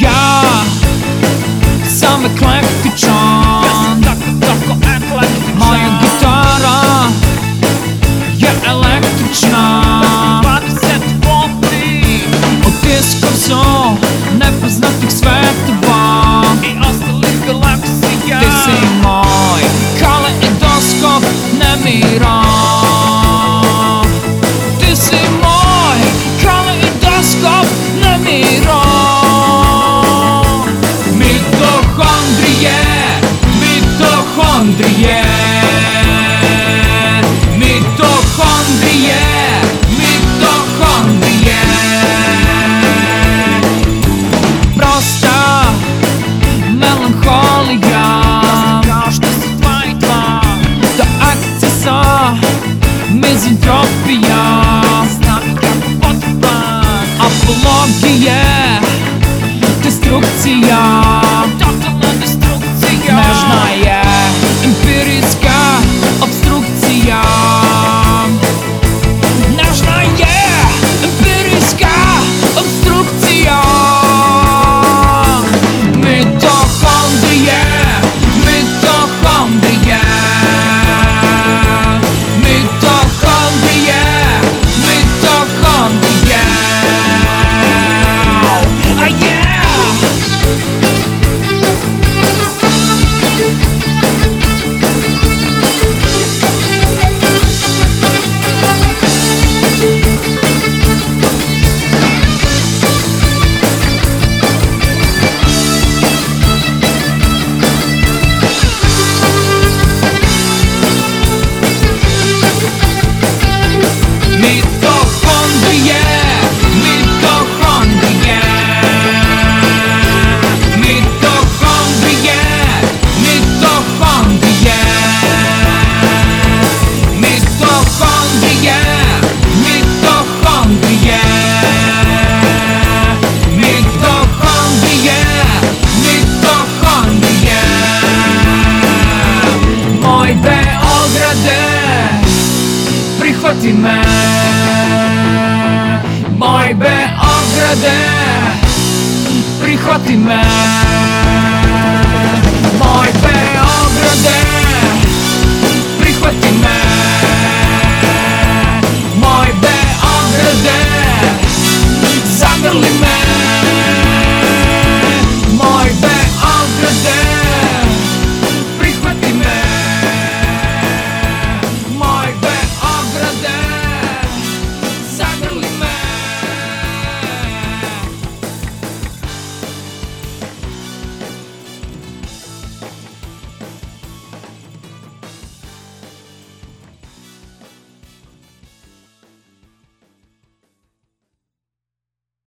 Ja, sam klekčan. Etiopia Знам'я Отман Апологія. Деструкція. Тотальна деструкція. Межна є uhvati me Mojbe ograde Prihvati me Mojbe ograde